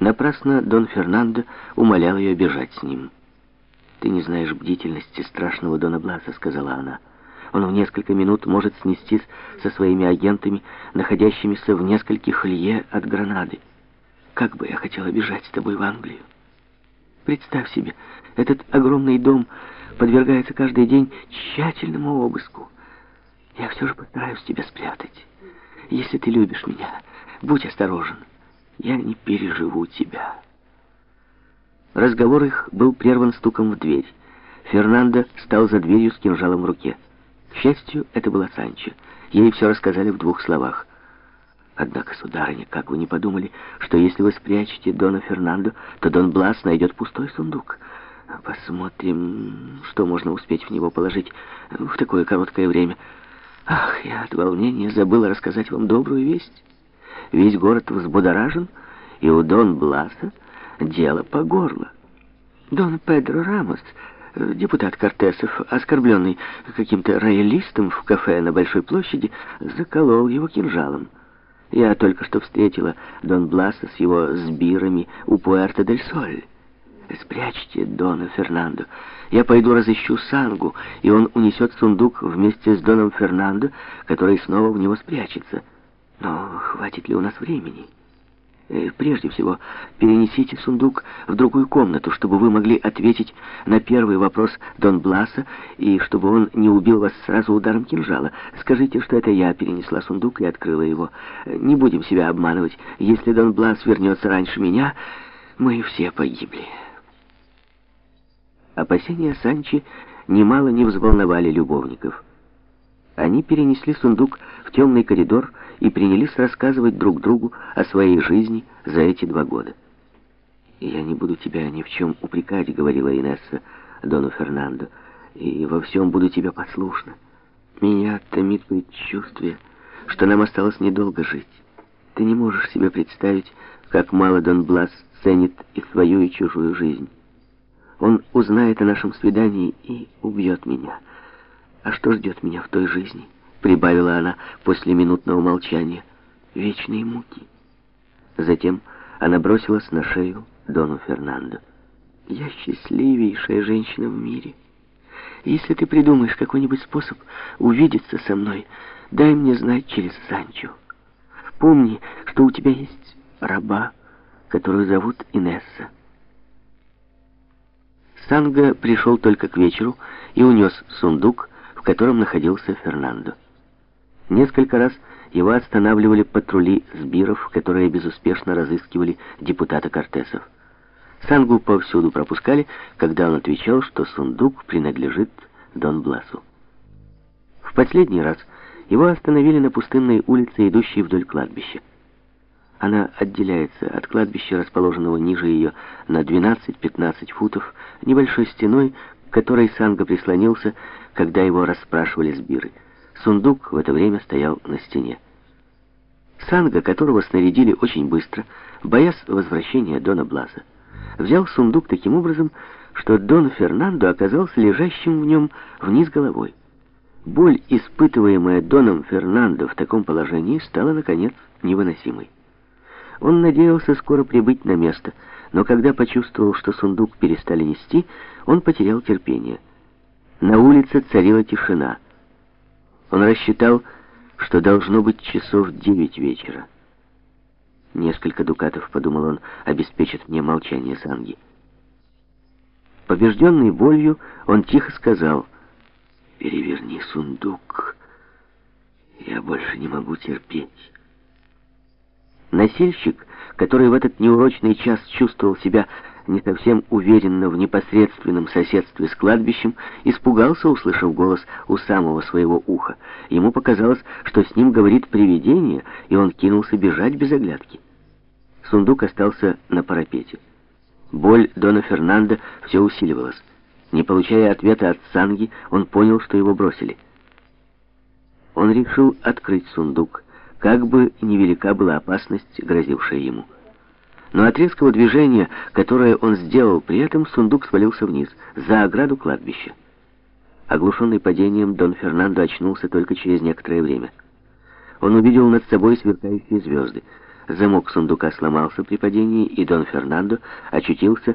Напрасно Дон Фернандо умолял ее бежать с ним. «Ты не знаешь бдительности страшного Дона Бласа», — сказала она. «Он в несколько минут может снестись со своими агентами, находящимися в нескольких лье от Гранады. Как бы я хотела бежать с тобой в Англию. Представь себе, этот огромный дом подвергается каждый день тщательному обыску. Я все же постараюсь тебя спрятать. Если ты любишь меня, будь осторожен. Я не переживу тебя». Разговор их был прерван стуком в дверь. Фернандо стал за дверью с кинжалом в руке. К счастью, это была Санчо. Ей все рассказали в двух словах. Однако, сударыня, как вы не подумали, что если вы спрячете Дона Фернандо, то Дон Блас найдет пустой сундук? Посмотрим, что можно успеть в него положить в такое короткое время. Ах, я от волнения забыла рассказать вам добрую весть. Весь город взбудоражен, и у Дон Бласа дело по горло. Дон Педро Рамос, депутат Кортесов, оскорбленный каким-то роялистом в кафе на Большой площади, заколол его кинжалом. Я только что встретила Дон Бласа с его сбирами у Пуэрто-дель-Соль. Спрячьте Дона Фернандо. Я пойду разыщу Сангу, и он унесет сундук вместе с Доном Фернандо, который снова в него спрячется. Но хватит ли у нас времени?» Э, прежде всего, перенесите сундук в другую комнату, чтобы вы могли ответить на первый вопрос Дон Бласа, и чтобы он не убил вас сразу ударом кинжала. Скажите, что это я перенесла сундук и открыла его. Не будем себя обманывать. Если Дон Блас вернется раньше меня, мы все погибли. Опасения Санчи немало не взволновали любовников. Они перенесли сундук в темный коридор и принялись рассказывать друг другу о своей жизни за эти два года. «Я не буду тебя ни в чем упрекать», — говорила Инесса Дону Фернандо, «и во всем буду тебя послушна. Меня томит предчувствие, что нам осталось недолго жить. Ты не можешь себе представить, как мало Дон Блас ценит и свою, и чужую жизнь. Он узнает о нашем свидании и убьет меня». А что ждет меня в той жизни? Прибавила она после минутного молчания. Вечные муки. Затем она бросилась на шею Дону Фернандо. Я счастливейшая женщина в мире. Если ты придумаешь какой-нибудь способ увидеться со мной, дай мне знать через Санчо. Помни, что у тебя есть раба, которую зовут Инесса. Санга пришел только к вечеру и унес сундук, в котором находился Фернандо. Несколько раз его останавливали патрули сбиров, которые безуспешно разыскивали депутата Кортесов. Сангу повсюду пропускали, когда он отвечал, что сундук принадлежит Дон Бласу. В последний раз его остановили на пустынной улице, идущей вдоль кладбища. Она отделяется от кладбища, расположенного ниже ее на 12-15 футов, небольшой стеной, к которой Санга прислонился, когда его расспрашивали сбиры. Сундук в это время стоял на стене. Санга, которого снарядили очень быстро, боясь возвращения Дона Блаза, взял сундук таким образом, что Дон Фернандо оказался лежащим в нем вниз головой. Боль, испытываемая Доном Фернандо в таком положении, стала, наконец, невыносимой. Он надеялся скоро прибыть на место, но когда почувствовал, что сундук перестали нести, он потерял терпение. На улице царила тишина. Он рассчитал, что должно быть часов девять вечера. Несколько дукатов, подумал он, обеспечат мне молчание Санги. Побежденный болью, он тихо сказал, «Переверни сундук, я больше не могу терпеть». Носильщик, который в этот неурочный час чувствовал себя не совсем уверенно в непосредственном соседстве с кладбищем, испугался, услышав голос у самого своего уха. Ему показалось, что с ним говорит привидение, и он кинулся бежать без оглядки. Сундук остался на парапете. Боль Дона Фернандо все усиливалась. Не получая ответа от Санги, он понял, что его бросили. Он решил открыть сундук, как бы невелика была опасность, грозившая ему. Но от резкого движения, которое он сделал при этом, сундук свалился вниз, за ограду кладбища. Оглушенный падением, Дон Фернандо очнулся только через некоторое время. Он увидел над собой сверкающие звезды. Замок сундука сломался при падении, и Дон Фернандо очутился